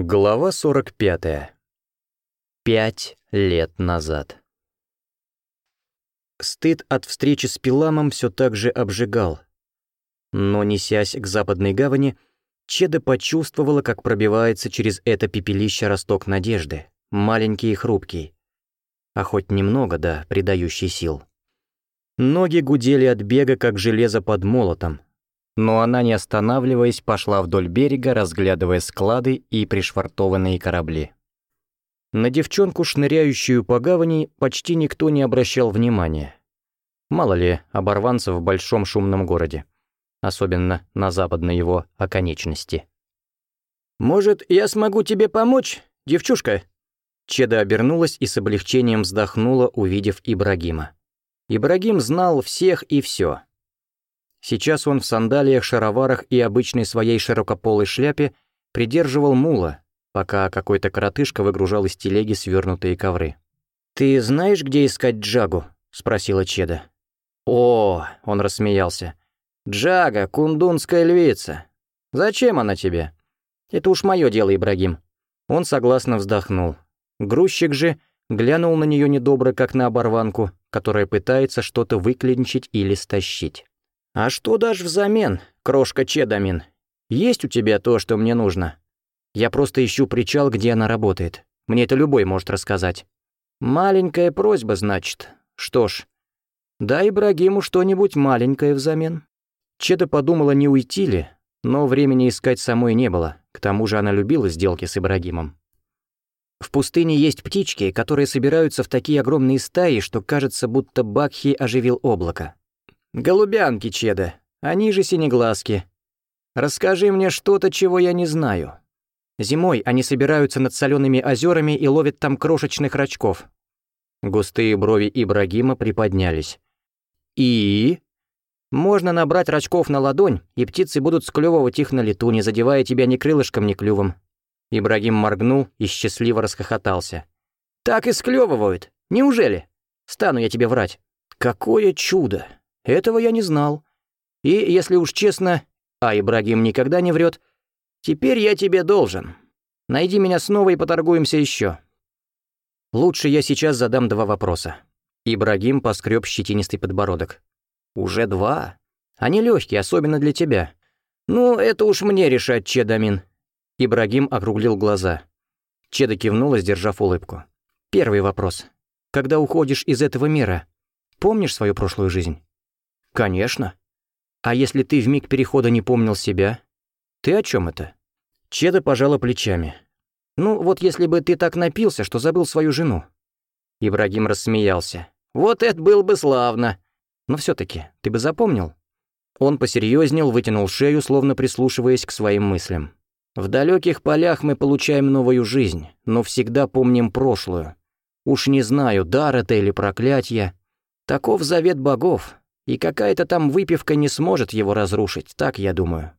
Глава 45. Пять лет назад. Стыд от встречи с Пиламом все так же обжигал. Но, несясь к западной гавани, Чеда почувствовала, как пробивается через это пепелище росток надежды, маленький и хрупкий. А хоть немного, да, придающий сил. Ноги гудели от бега, как железо под молотом, но она, не останавливаясь, пошла вдоль берега, разглядывая склады и пришвартованные корабли. На девчонку, шныряющую по гавани, почти никто не обращал внимания. Мало ли оборванцев в большом шумном городе, особенно на западной его оконечности. «Может, я смогу тебе помочь, девчушка?» Чеда обернулась и с облегчением вздохнула, увидев Ибрагима. Ибрагим знал всех и все. Сейчас он в сандалиях, шароварах и обычной своей широкополой шляпе придерживал мула, пока какой-то коротышка выгружал из телеги свернутые ковры. «Ты знаешь, где искать Джагу?» — спросила Чеда. «О!» — он рассмеялся. «Джага, кундунская львица! Зачем она тебе?» «Это уж мое дело, Ибрагим». Он согласно вздохнул. Грузчик же глянул на нее недобро, как на оборванку, которая пытается что-то выклинчить или стащить. «А что дашь взамен, крошка Чедамин? Есть у тебя то, что мне нужно?» «Я просто ищу причал, где она работает. Мне это любой может рассказать». «Маленькая просьба, значит. Что ж, дай Брагиму что-нибудь маленькое взамен». Чеда подумала, не уйти ли, но времени искать самой не было, к тому же она любила сделки с Ибрагимом. В пустыне есть птички, которые собираются в такие огромные стаи, что кажется, будто Бакхи оживил облако. «Голубянки, Чеда, они же синеглазки. Расскажи мне что-то, чего я не знаю». Зимой они собираются над солеными озерами и ловят там крошечных рачков. Густые брови Ибрагима приподнялись. «И?» «Можно набрать рачков на ладонь, и птицы будут склевывать их на лету, не задевая тебя ни крылышком, ни клювом». Ибрагим моргнул и счастливо расхохотался. «Так и склевывают! Неужели? Стану я тебе врать!» «Какое чудо!» Этого я не знал. И, если уж честно, а Ибрагим никогда не врет, теперь я тебе должен. Найди меня снова и поторгуемся еще. Лучше я сейчас задам два вопроса. Ибрагим поскреб щетинистый подбородок. Уже два. Они легкие, особенно для тебя. Ну, это уж мне решать, Чедамин. Ибрагим округлил глаза. Чеда кивнула, сдержав улыбку. Первый вопрос. Когда уходишь из этого мира, помнишь свою прошлую жизнь? Конечно. А если ты в миг перехода не помнил себя? Ты о чем это? Чеда пожала плечами. Ну, вот если бы ты так напился, что забыл свою жену. Ибрагим рассмеялся. Вот это было бы славно. Но все таки ты бы запомнил? Он посерьезнел, вытянул шею, словно прислушиваясь к своим мыслям. В далеких полях мы получаем новую жизнь, но всегда помним прошлую. Уж не знаю, дар это или проклятие. Таков завет богов, и какая-то там выпивка не сможет его разрушить, так я думаю».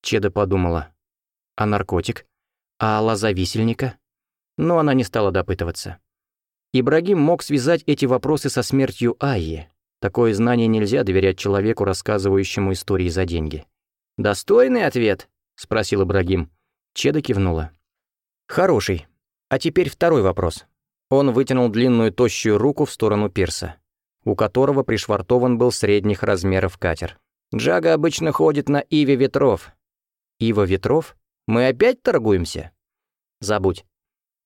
Чеда подумала. «А наркотик? А лазависельника? Но она не стала допытываться. Ибрагим мог связать эти вопросы со смертью Айи. Такое знание нельзя доверять человеку, рассказывающему истории за деньги. «Достойный ответ?» — спросил Ибрагим. Чеда кивнула. «Хороший. А теперь второй вопрос». Он вытянул длинную тощую руку в сторону пирса у которого пришвартован был средних размеров катер. Джага обычно ходит на Иве Ветров. Ива Ветров? Мы опять торгуемся? Забудь.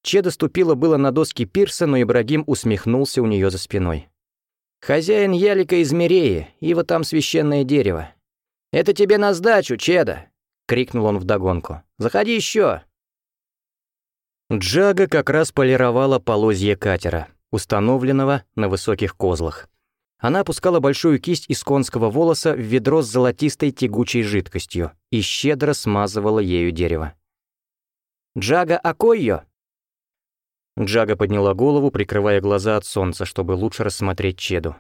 Чеда ступила было на доски пирса, но Ибрагим усмехнулся у нее за спиной. «Хозяин ялика из Мереи. Ива там священное дерево». «Это тебе на сдачу, Чеда!» — крикнул он вдогонку. «Заходи еще!» Джага как раз полировала полозье катера установленного на высоких козлах. Она опускала большую кисть из конского волоса в ведро с золотистой тягучей жидкостью и щедро смазывала ею дерево. «Джага Акойо!» Джага подняла голову, прикрывая глаза от солнца, чтобы лучше рассмотреть Чеду.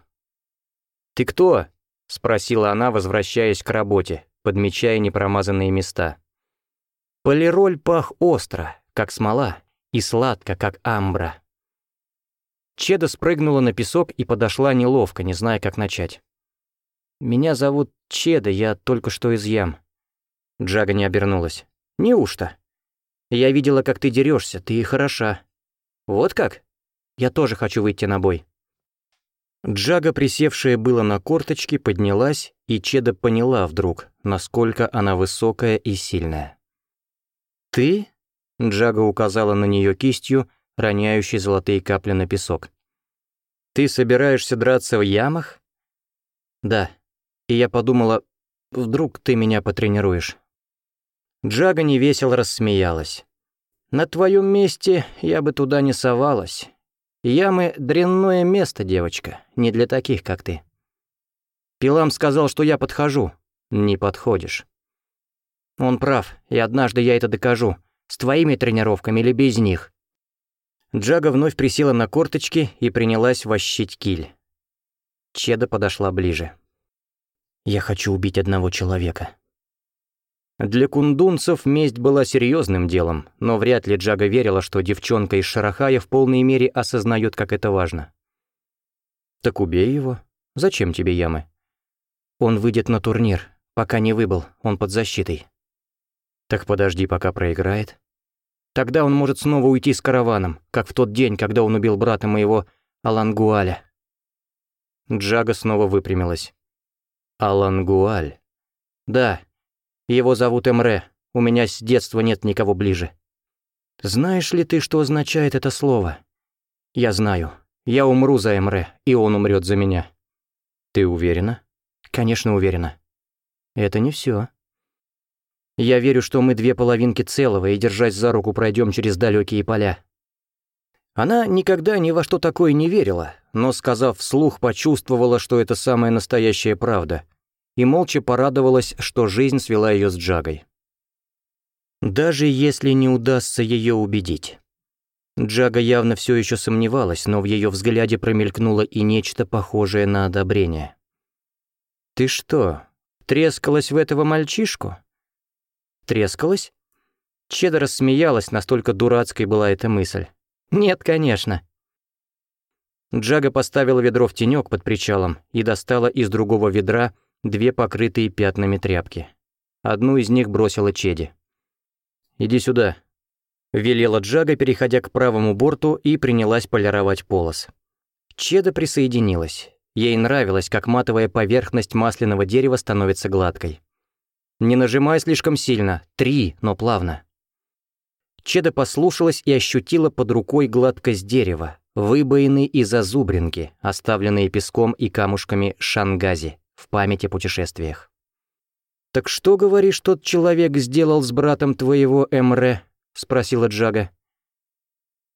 «Ты кто?» — спросила она, возвращаясь к работе, подмечая непромазанные места. Полироль пах остро, как смола, и сладко, как амбра. Чеда спрыгнула на песок и подошла неловко, не зная, как начать. «Меня зовут Чеда, я только что из ям». Джага не обернулась. «Неужто?» «Я видела, как ты дерешься, ты хороша». «Вот как?» «Я тоже хочу выйти на бой». Джага, присевшая было на корточки, поднялась, и Чеда поняла вдруг, насколько она высокая и сильная. «Ты?» — Джага указала на нее кистью — роняющий золотые капли на песок. «Ты собираешься драться в ямах?» «Да». И я подумала, вдруг ты меня потренируешь. Джага невесело рассмеялась. «На твоем месте я бы туда не совалась. Ямы — дрянное место, девочка, не для таких, как ты». Пилам сказал, что я подхожу. «Не подходишь». Он прав, и однажды я это докажу. С твоими тренировками или без них. Джага вновь присела на корточки и принялась вощить киль. Чеда подошла ближе. «Я хочу убить одного человека». Для кундунцев месть была серьезным делом, но вряд ли Джага верила, что девчонка из Шарахая в полной мере осознает, как это важно. «Так убей его. Зачем тебе ямы?» «Он выйдет на турнир. Пока не выбыл, он под защитой». «Так подожди, пока проиграет. Тогда он может снова уйти с караваном, как в тот день, когда он убил брата моего Алангуаля. Джага снова выпрямилась. Алангуаль. Да, его зовут Эмре. У меня с детства нет никого ближе. Знаешь ли ты, что означает это слово? Я знаю. Я умру за Эмре, и он умрет за меня. Ты уверена? Конечно, уверена. Это не все. Я верю, что мы две половинки целого, и, держась за руку, пройдем через далекие поля». Она никогда ни во что такое не верила, но, сказав вслух, почувствовала, что это самая настоящая правда, и молча порадовалась, что жизнь свела ее с Джагой. Даже если не удастся ее убедить. Джага явно все еще сомневалась, но в ее взгляде промелькнуло и нечто похожее на одобрение. «Ты что, трескалась в этого мальчишку?» трескалась? Чеда рассмеялась, настолько дурацкой была эта мысль. «Нет, конечно». Джага поставила ведро в тенёк под причалом и достала из другого ведра две покрытые пятнами тряпки. Одну из них бросила Чеди. «Иди сюда», — велела Джага, переходя к правому борту и принялась полировать полос. Чеда присоединилась. Ей нравилось, как матовая поверхность масляного дерева становится гладкой. Не нажимай слишком сильно. Три, но плавно. Чеда послушалась и ощутила под рукой гладкость дерева, выбоины и зазубринки, оставленные песком и камушками шангази в памяти о путешествиях. «Так что, говоришь, тот человек сделал с братом твоего Эмре?» — спросила Джага.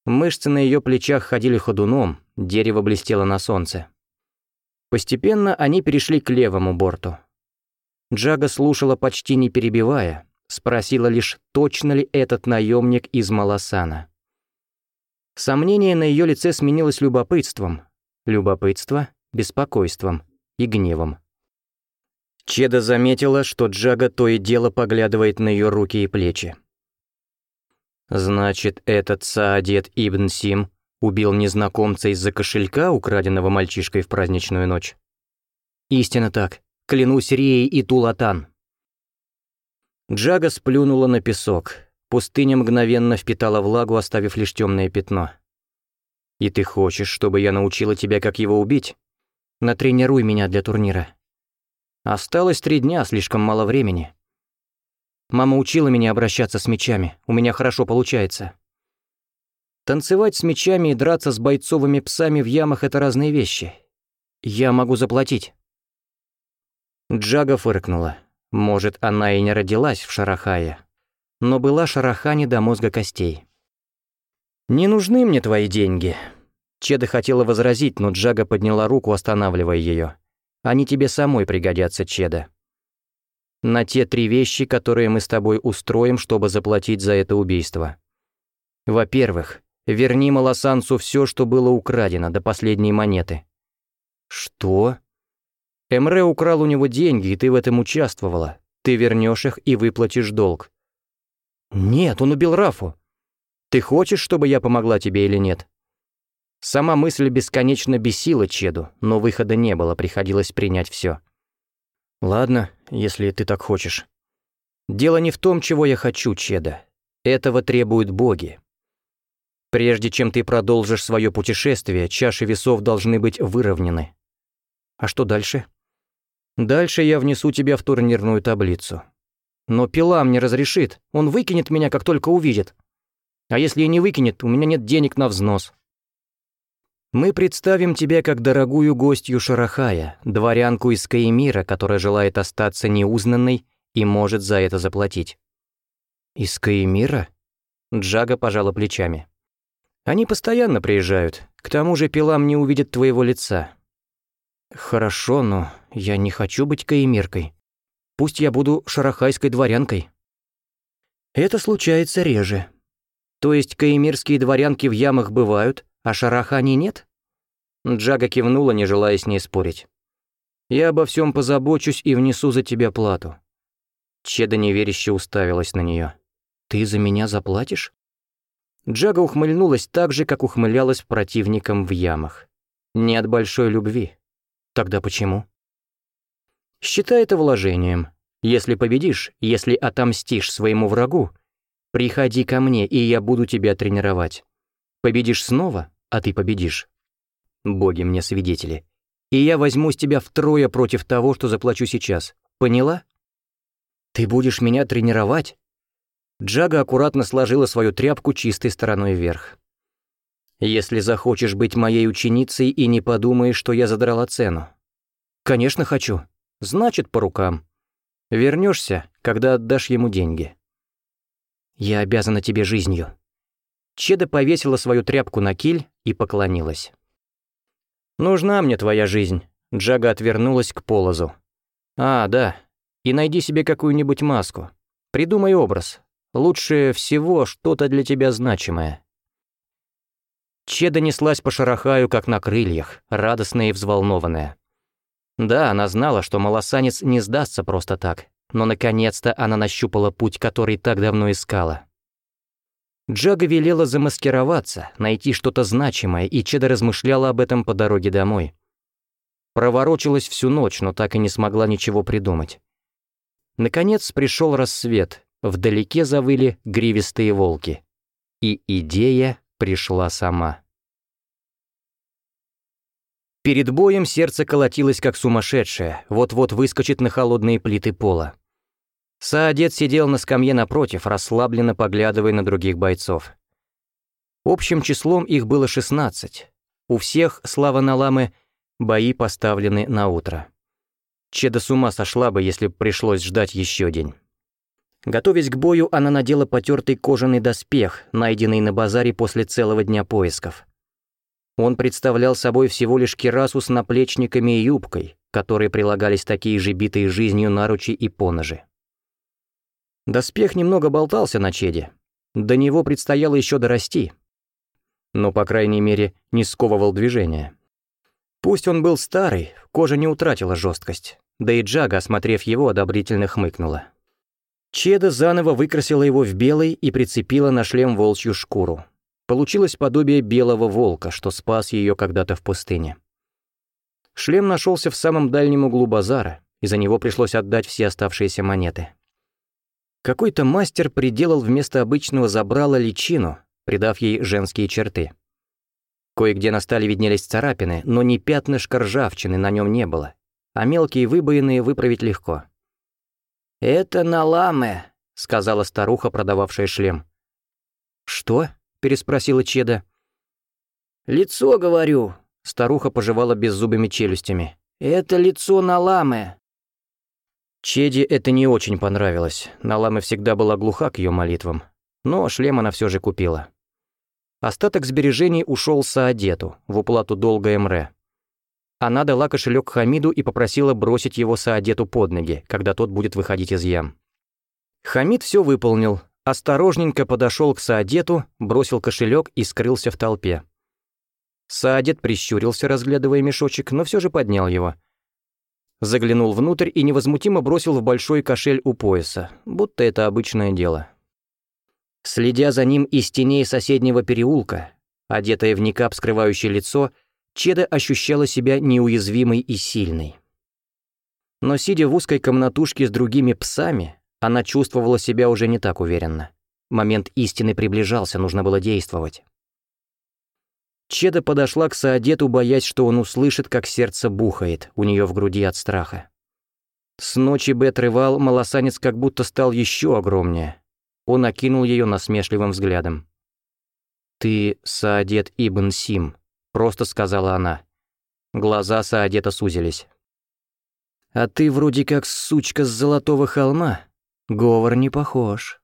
Мышцы на ее плечах ходили ходуном, дерево блестело на солнце. Постепенно они перешли к левому борту. Джага слушала почти не перебивая, спросила лишь, точно ли этот наемник из Маласана. Сомнение на ее лице сменилось любопытством. Любопытство, беспокойством и гневом. Чеда заметила, что Джага то и дело поглядывает на ее руки и плечи. «Значит, этот Саадет Ибн Сим убил незнакомца из-за кошелька, украденного мальчишкой в праздничную ночь?» «Истинно так клянусь Рией и Тулатан». Джага сплюнула на песок. Пустыня мгновенно впитала влагу, оставив лишь темное пятно. «И ты хочешь, чтобы я научила тебя, как его убить? Натренируй меня для турнира. Осталось три дня, слишком мало времени. Мама учила меня обращаться с мечами, у меня хорошо получается». Танцевать с мечами и драться с бойцовыми псами в ямах — это разные вещи. Я могу заплатить. Джага фыркнула. Может, она и не родилась в Шарахае, но была Шарахане до мозга костей. «Не нужны мне твои деньги». Чеда хотела возразить, но Джага подняла руку, останавливая ее. «Они тебе самой пригодятся, Чеда. На те три вещи, которые мы с тобой устроим, чтобы заплатить за это убийство. Во-первых, верни Малосанцу все, что было украдено, до последней монеты». «Что?» Эмре украл у него деньги, и ты в этом участвовала. Ты вернешь их и выплатишь долг». «Нет, он убил Рафу». «Ты хочешь, чтобы я помогла тебе или нет?» Сама мысль бесконечно бесила Чеду, но выхода не было, приходилось принять все. «Ладно, если ты так хочешь». «Дело не в том, чего я хочу, Чеда. Этого требуют боги. Прежде чем ты продолжишь свое путешествие, чаши весов должны быть выровнены». «А что дальше?» Дальше я внесу тебя в турнирную таблицу. Но Пила мне разрешит, он выкинет меня, как только увидит. А если и не выкинет, у меня нет денег на взнос. Мы представим тебя как дорогую гостью Шарахая, дворянку из Каимира, которая желает остаться неузнанной и может за это заплатить. Из Каимира? Джага пожала плечами. Они постоянно приезжают. К тому же Пилам не увидит твоего лица. «Хорошо, но я не хочу быть каемиркой. Пусть я буду шарахайской дворянкой». Это случается реже. То есть каемирские дворянки в ямах бывают, а шарахани нет? Джага кивнула, не желая с ней спорить. «Я обо всем позабочусь и внесу за тебя плату». Чеда неверяще уставилась на нее. «Ты за меня заплатишь?» Джага ухмыльнулась так же, как ухмылялась противником в ямах. Не от большой любви, Тогда почему? Считай это вложением. Если победишь, если отомстишь своему врагу, приходи ко мне, и я буду тебя тренировать. Победишь снова, а ты победишь. Боги мне свидетели. И я возьму с тебя втрое против того, что заплачу сейчас. Поняла? Ты будешь меня тренировать? Джага аккуратно сложила свою тряпку чистой стороной вверх. Если захочешь быть моей ученицей и не подумаешь, что я задрала цену. Конечно, хочу. Значит, по рукам. Вернешься, когда отдашь ему деньги. Я обязана тебе жизнью. Чеда повесила свою тряпку на киль и поклонилась. «Нужна мне твоя жизнь», — Джага отвернулась к полозу. «А, да. И найди себе какую-нибудь маску. Придумай образ. Лучше всего что-то для тебя значимое. Че донеслась по шарахаю, как на крыльях, радостная и взволнованная. Да, она знала, что малосанец не сдастся просто так, но наконец-то она нащупала путь, который так давно искала. Джага велела замаскироваться, найти что-то значимое, и Чеда размышляла об этом по дороге домой. Проворочилась всю ночь, но так и не смогла ничего придумать. Наконец пришел рассвет, вдалеке завыли гривистые волки. И идея пришла сама. Перед боем сердце колотилось как сумасшедшее, вот-вот выскочит на холодные плиты пола. Саадет сидел на скамье напротив, расслабленно поглядывая на других бойцов. Общим числом их было 16. У всех, слава Наламы, бои поставлены на утро. Чеда с ума сошла бы, если пришлось ждать еще день. Готовясь к бою, она надела потертый кожаный доспех, найденный на базаре после целого дня поисков. Он представлял собой всего лишь кирасу с наплечниками и юбкой, которые прилагались такие же битые жизнью наручи и поножи. Доспех немного болтался на Чеде. До него предстояло еще дорасти. Но, по крайней мере, не сковывал движения. Пусть он был старый, кожа не утратила жесткость. Да и Джага, осмотрев его, одобрительно хмыкнула. Чеда заново выкрасила его в белый и прицепила на шлем волчью шкуру. Получилось подобие белого волка, что спас ее когда-то в пустыне. Шлем нашелся в самом дальнем углу базара, и за него пришлось отдать все оставшиеся монеты. Какой-то мастер приделал вместо обычного забрала личину, придав ей женские черты. Кое-где на стали виднелись царапины, но ни пятнышка ржавчины на нем не было, а мелкие выбоины выправить легко — «Это Наламе», — сказала старуха, продававшая шлем. «Что?» — переспросила Чеда. «Лицо, говорю», — старуха пожевала беззубыми челюстями. «Это лицо Наламе». Чеде это не очень понравилось. Наламе всегда была глуха к ее молитвам. Но шлем она все же купила. Остаток сбережений ушел Саадету в уплату долга Эмре она дала кошелек Хамиду и попросила бросить его Саадету под ноги, когда тот будет выходить из ям. Хамид все выполнил, осторожненько подошел к Саадету, бросил кошелек и скрылся в толпе. Саадет прищурился, разглядывая мешочек, но все же поднял его. Заглянул внутрь и невозмутимо бросил в большой кошель у пояса, будто это обычное дело. Следя за ним из теней соседнего переулка, одетая в никап, скрывающий лицо, — Чеда ощущала себя неуязвимой и сильной. Но сидя в узкой комнатушке с другими псами, она чувствовала себя уже не так уверенно. Момент истины приближался, нужно было действовать. Чеда подошла к Саадету, боясь, что он услышит, как сердце бухает у нее в груди от страха. С ночи Бет рывал, малосанец как будто стал еще огромнее. Он окинул ее насмешливым взглядом. «Ты Саадет Ибн Сим», просто сказала она. Глаза Саадета сузились. «А ты вроде как сучка с золотого холма. Говор не похож».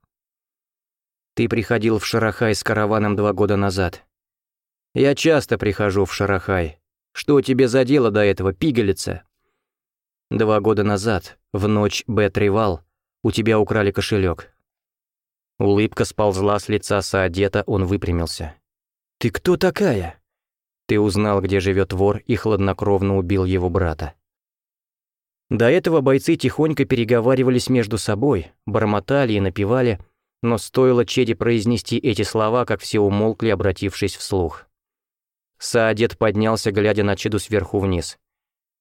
«Ты приходил в Шарахай с караваном два года назад». «Я часто прихожу в Шарахай. Что тебе за дело до этого, пигалица?» «Два года назад, в ночь Бетривал у тебя украли кошелек. Улыбка сползла с лица Саадета, он выпрямился. «Ты кто такая?» Ты узнал, где живет вор, и хладнокровно убил его брата. До этого бойцы тихонько переговаривались между собой, бормотали и напевали, но стоило Чеди произнести эти слова, как все умолкли, обратившись вслух. Саадет поднялся, глядя на Чеду сверху вниз.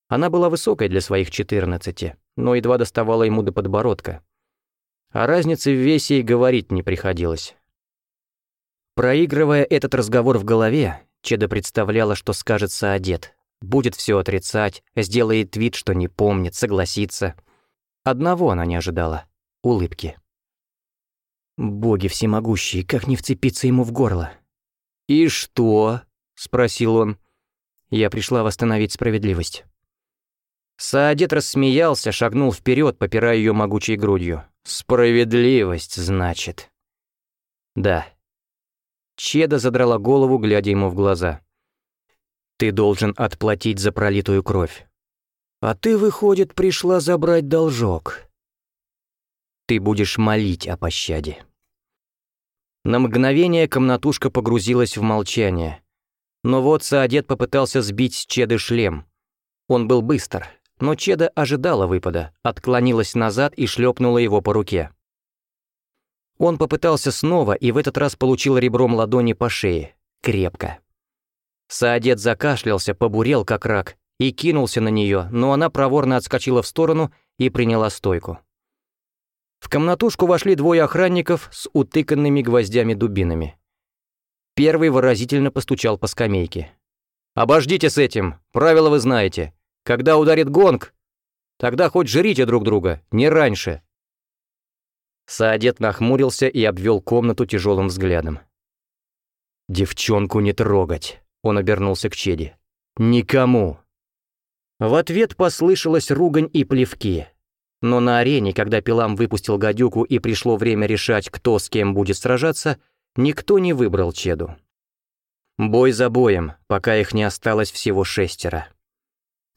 Она была высокой для своих 14, но едва доставала ему до подбородка. О разнице в весе и говорить не приходилось. Проигрывая этот разговор в голове, Чеда представляла, что скажется одет. Будет все отрицать, сделает вид, что не помнит, согласится. Одного она не ожидала — улыбки. Боги всемогущие, как не вцепиться ему в горло? «И что?» — спросил он. Я пришла восстановить справедливость. Саадет рассмеялся, шагнул вперед, попирая ее могучей грудью. «Справедливость, значит?» «Да, Чеда задрала голову, глядя ему в глаза. «Ты должен отплатить за пролитую кровь. А ты, выходит, пришла забрать должок. Ты будешь молить о пощаде». На мгновение комнатушка погрузилась в молчание. Но вот Саадет попытался сбить с Чеды шлем. Он был быстр, но Чеда ожидала выпада, отклонилась назад и шлепнула его по руке. Он попытался снова и в этот раз получил ребром ладони по шее. Крепко. Саадет закашлялся, побурел как рак, и кинулся на нее, но она проворно отскочила в сторону и приняла стойку. В комнатушку вошли двое охранников с утыканными гвоздями-дубинами. Первый выразительно постучал по скамейке. «Обождите с этим, правила вы знаете. Когда ударит гонг, тогда хоть жрите друг друга, не раньше. Саадет нахмурился и обвел комнату тяжелым взглядом. «Девчонку не трогать!» — он обернулся к Чеди. «Никому!» В ответ послышалась ругань и плевки. Но на арене, когда Пилам выпустил гадюку и пришло время решать, кто с кем будет сражаться, никто не выбрал Чеду. Бой за боем, пока их не осталось всего шестеро.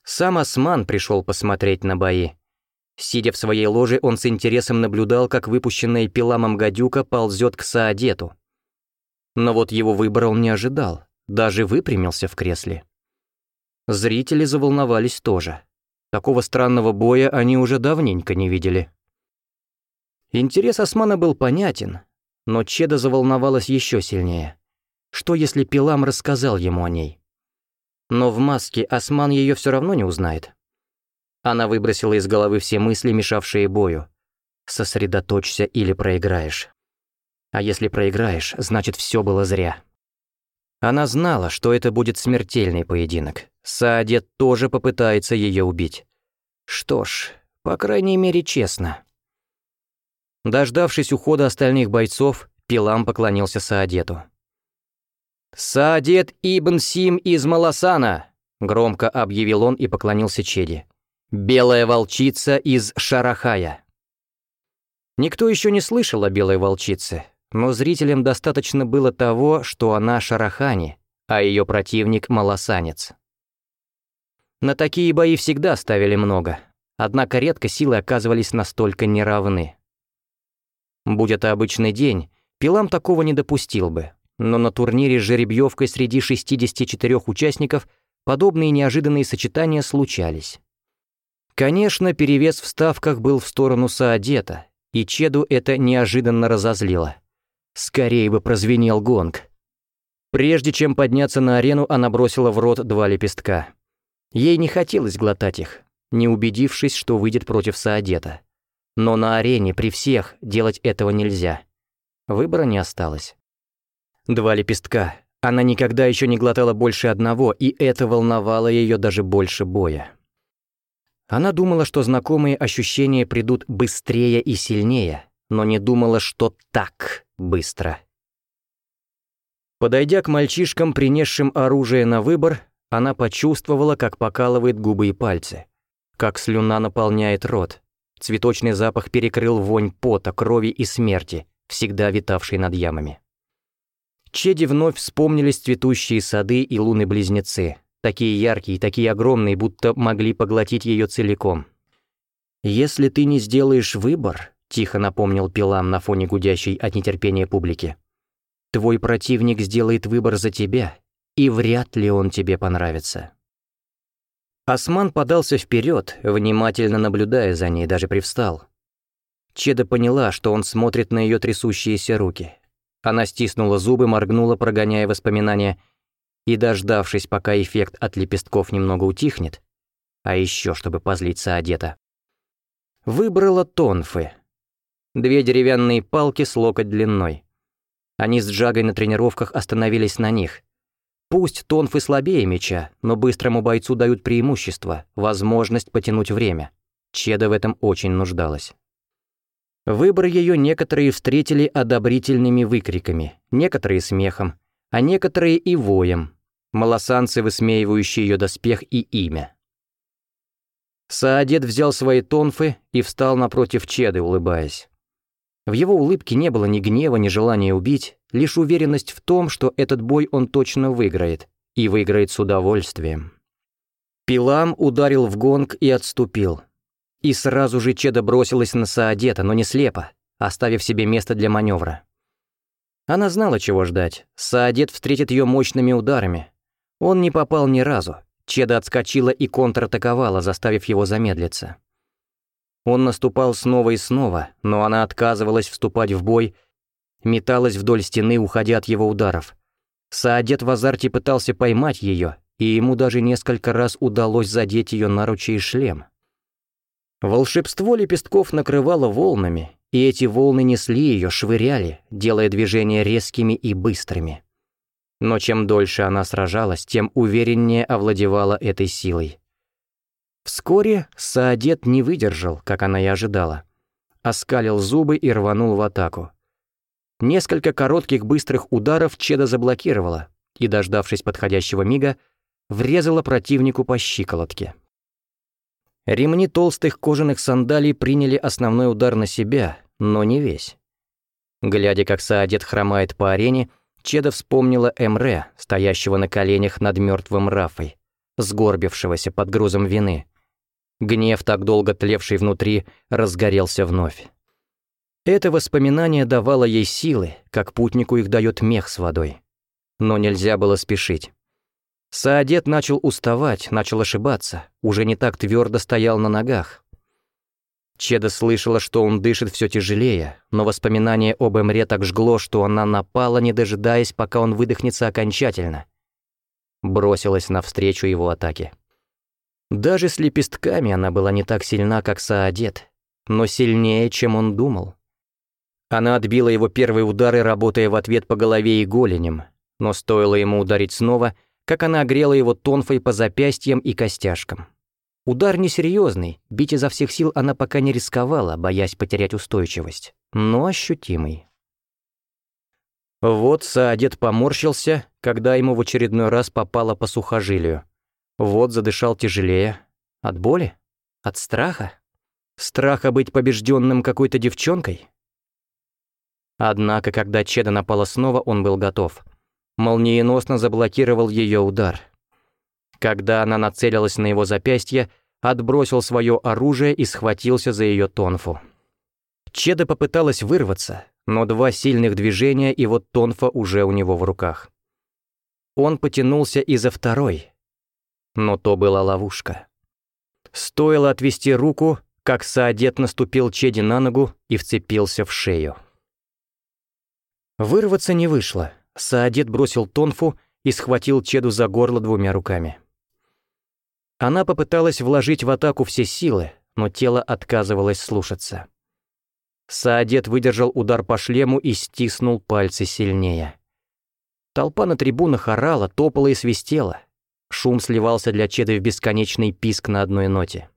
Сам Осман пришел посмотреть на бои. Сидя в своей ложе, он с интересом наблюдал, как выпущенная пиламом гадюка ползет к Саадету. Но вот его выбор он не ожидал, даже выпрямился в кресле. Зрители заволновались тоже. Такого странного боя они уже давненько не видели. Интерес Османа был понятен, но Чеда заволновалась еще сильнее. Что если Пилам рассказал ему о ней? Но в маске Осман ее все равно не узнает. Она выбросила из головы все мысли, мешавшие бою. «Сосредоточься или проиграешь». А если проиграешь, значит все было зря. Она знала, что это будет смертельный поединок. Саадет тоже попытается ее убить. Что ж, по крайней мере, честно. Дождавшись ухода остальных бойцов, Пилам поклонился Саадету. «Саадет Ибн Сим из Маласана!» — громко объявил он и поклонился Чеди. Белая волчица из Шарахая. Никто еще не слышал о белой волчице, но зрителям достаточно было того, что она Шарахани, а ее противник — малосанец. На такие бои всегда ставили много, однако редко силы оказывались настолько неравны. Будь это обычный день, Пилам такого не допустил бы, но на турнире с жеребьевкой среди 64 участников подобные неожиданные сочетания случались. Конечно, перевес в ставках был в сторону Саадета, и Чеду это неожиданно разозлило. Скорее бы прозвенел гонг. Прежде чем подняться на арену, она бросила в рот два лепестка. Ей не хотелось глотать их, не убедившись, что выйдет против Саадета. Но на арене при всех делать этого нельзя. Выбора не осталось. Два лепестка. Она никогда еще не глотала больше одного, и это волновало ее даже больше боя. Она думала, что знакомые ощущения придут быстрее и сильнее, но не думала, что так быстро. Подойдя к мальчишкам, принесшим оружие на выбор, она почувствовала, как покалывает губы и пальцы, как слюна наполняет рот. Цветочный запах перекрыл вонь пота, крови и смерти, всегда витавшей над ямами. Чеди вновь вспомнились цветущие сады и луны-близнецы, такие яркие, такие огромные, будто могли поглотить ее целиком. «Если ты не сделаешь выбор», — тихо напомнил Пилам на фоне гудящей от нетерпения публики, «твой противник сделает выбор за тебя, и вряд ли он тебе понравится». Осман подался вперед, внимательно наблюдая за ней, даже привстал. Чеда поняла, что он смотрит на ее трясущиеся руки. Она стиснула зубы, моргнула, прогоняя воспоминания — и, дождавшись, пока эффект от лепестков немного утихнет, а еще чтобы позлиться одета, выбрала тонфы. Две деревянные палки с локоть длиной. Они с Джагой на тренировках остановились на них. Пусть тонфы слабее меча, но быстрому бойцу дают преимущество, возможность потянуть время. Чеда в этом очень нуждалась. Выбор ее некоторые встретили одобрительными выкриками, некоторые смехом, а некоторые и воем, малосанцы, высмеивающие ее доспех и имя. Саадет взял свои тонфы и встал напротив Чеды, улыбаясь. В его улыбке не было ни гнева, ни желания убить, лишь уверенность в том, что этот бой он точно выиграет, и выиграет с удовольствием. Пилам ударил в гонг и отступил. И сразу же Чеда бросилась на Саадета, но не слепо, оставив себе место для маневра. Она знала, чего ждать. Саадет встретит ее мощными ударами. Он не попал ни разу. Чеда отскочила и контратаковала, заставив его замедлиться. Он наступал снова и снова, но она отказывалась вступать в бой, металась вдоль стены, уходя от его ударов. Саадет в азарте пытался поймать ее, и ему даже несколько раз удалось задеть ее наручи и шлем. Волшебство лепестков накрывало волнами, и эти волны несли ее, швыряли, делая движения резкими и быстрыми. Но чем дольше она сражалась, тем увереннее овладевала этой силой. Вскоре Саадет не выдержал, как она и ожидала. Оскалил зубы и рванул в атаку. Несколько коротких быстрых ударов Чеда заблокировала и, дождавшись подходящего мига, врезала противнику по щиколотке. Ремни толстых кожаных сандалий приняли основной удар на себя, но не весь. Глядя, как Саадет хромает по арене, Чеда вспомнила Эмре, стоящего на коленях над мертвым Рафой, сгорбившегося под грузом вины. Гнев, так долго тлевший внутри, разгорелся вновь. Это воспоминание давало ей силы, как путнику их дает мех с водой. Но нельзя было спешить. Саадет начал уставать, начал ошибаться, уже не так твердо стоял на ногах. Чеда слышала, что он дышит все тяжелее, но воспоминание об Эмре так жгло, что она напала, не дожидаясь, пока он выдохнется окончательно. Бросилась навстречу его атаке. Даже с лепестками она была не так сильна, как Саадет, но сильнее, чем он думал. Она отбила его первые удары, работая в ответ по голове и голеням, но стоило ему ударить снова — как она огрела его тонфой по запястьям и костяшкам. Удар несерьезный, бить изо всех сил она пока не рисковала, боясь потерять устойчивость, но ощутимый. Вот Саадет поморщился, когда ему в очередной раз попало по сухожилию. Вот задышал тяжелее. От боли? От страха? Страха быть побежденным какой-то девчонкой? Однако, когда Чеда напала снова, он был готов молниеносно заблокировал ее удар. Когда она нацелилась на его запястье, отбросил свое оружие и схватился за ее тонфу. Чеда попыталась вырваться, но два сильных движения, и вот тонфа уже у него в руках. Он потянулся и за второй, но то была ловушка. Стоило отвести руку, как Саадет наступил Чеди на ногу и вцепился в шею. Вырваться не вышло — Саадет бросил Тонфу и схватил Чеду за горло двумя руками. Она попыталась вложить в атаку все силы, но тело отказывалось слушаться. Саадет выдержал удар по шлему и стиснул пальцы сильнее. Толпа на трибунах орала, топала и свистела. Шум сливался для Чеды в бесконечный писк на одной ноте.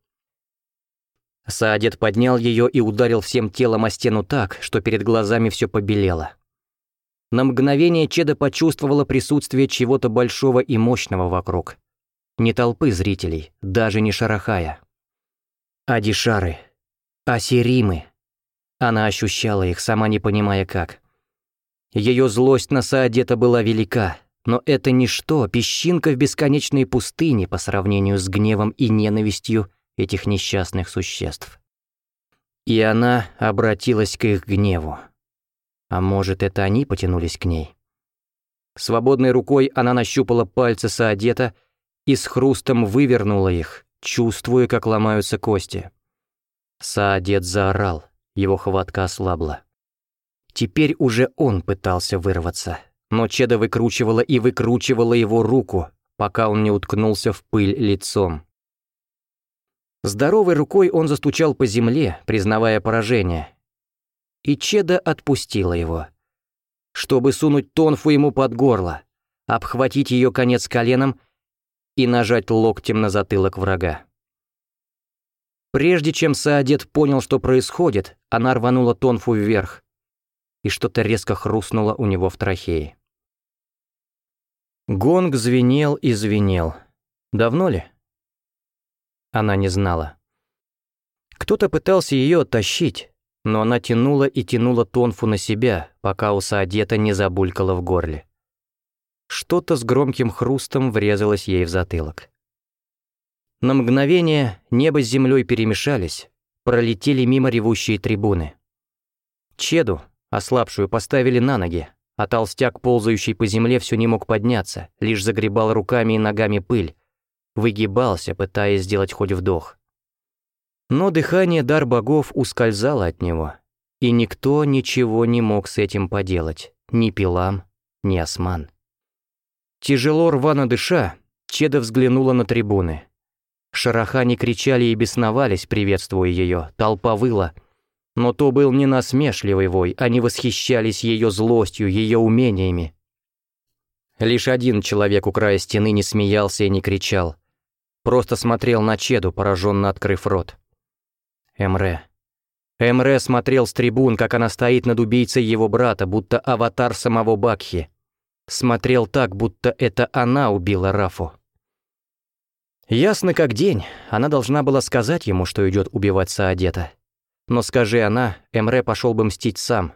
Саадет поднял ее и ударил всем телом о стену так, что перед глазами все побелело. На мгновение Чеда почувствовала присутствие чего-то большого и мощного вокруг. Не толпы зрителей, даже не шарахая. Адишары. Асиримы. Она ощущала их, сама не понимая как. Ее злость на Саадета была велика, но это ничто, песчинка в бесконечной пустыне по сравнению с гневом и ненавистью этих несчастных существ. И она обратилась к их гневу. А может, это они потянулись к ней? Свободной рукой она нащупала пальцы Саадета и с хрустом вывернула их, чувствуя, как ломаются кости. Саадет заорал, его хватка ослабла. Теперь уже он пытался вырваться, но Чеда выкручивала и выкручивала его руку, пока он не уткнулся в пыль лицом. Здоровой рукой он застучал по земле, признавая поражение, и Чеда отпустила его. Чтобы сунуть Тонфу ему под горло, обхватить ее конец коленом и нажать локтем на затылок врага. Прежде чем Саадет понял, что происходит, она рванула Тонфу вверх, и что-то резко хрустнуло у него в трахее. Гонг звенел и звенел. Давно ли? Она не знала. Кто-то пытался ее оттащить, но она тянула и тянула Тонфу на себя, пока уса одета не забулькала в горле. Что-то с громким хрустом врезалось ей в затылок. На мгновение небо с землей перемешались, пролетели мимо ревущие трибуны. Чеду, ослабшую, поставили на ноги, а толстяк, ползающий по земле, все не мог подняться, лишь загребал руками и ногами пыль, выгибался, пытаясь сделать хоть вдох. Но дыхание дар богов ускользало от него, и никто ничего не мог с этим поделать, ни Пилам, ни Осман. Тяжело рвано дыша, Чеда взглянула на трибуны. Шарахани кричали и бесновались, приветствуя ее, толпа выла. Но то был не насмешливый вой, они восхищались ее злостью, ее умениями. Лишь один человек у края стены не смеялся и не кричал. Просто смотрел на Чеду, пораженно открыв рот. Эмре. Эмре смотрел с трибун, как она стоит над убийцей его брата, будто аватар самого Бакхи. Смотрел так, будто это она убила Рафу. Ясно как день, она должна была сказать ему, что идет убивать Саадета. Но скажи она, Эмре пошел бы мстить сам.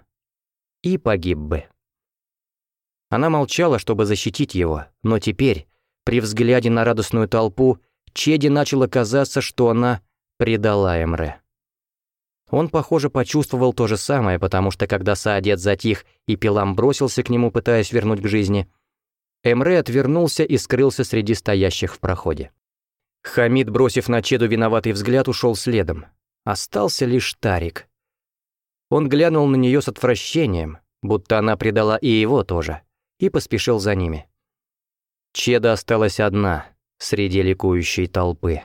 И погиб бы. Она молчала, чтобы защитить его, но теперь, при взгляде на радостную толпу, Чеди начало казаться, что она предала Эмре. Он, похоже, почувствовал то же самое, потому что когда Саадет затих и Пилам бросился к нему, пытаясь вернуть к жизни, Эмре отвернулся и скрылся среди стоящих в проходе. Хамид, бросив на Чеду виноватый взгляд, ушел следом. Остался лишь Тарик. Он глянул на нее с отвращением, будто она предала и его тоже, и поспешил за ними. Чеда осталась одна среди ликующей толпы.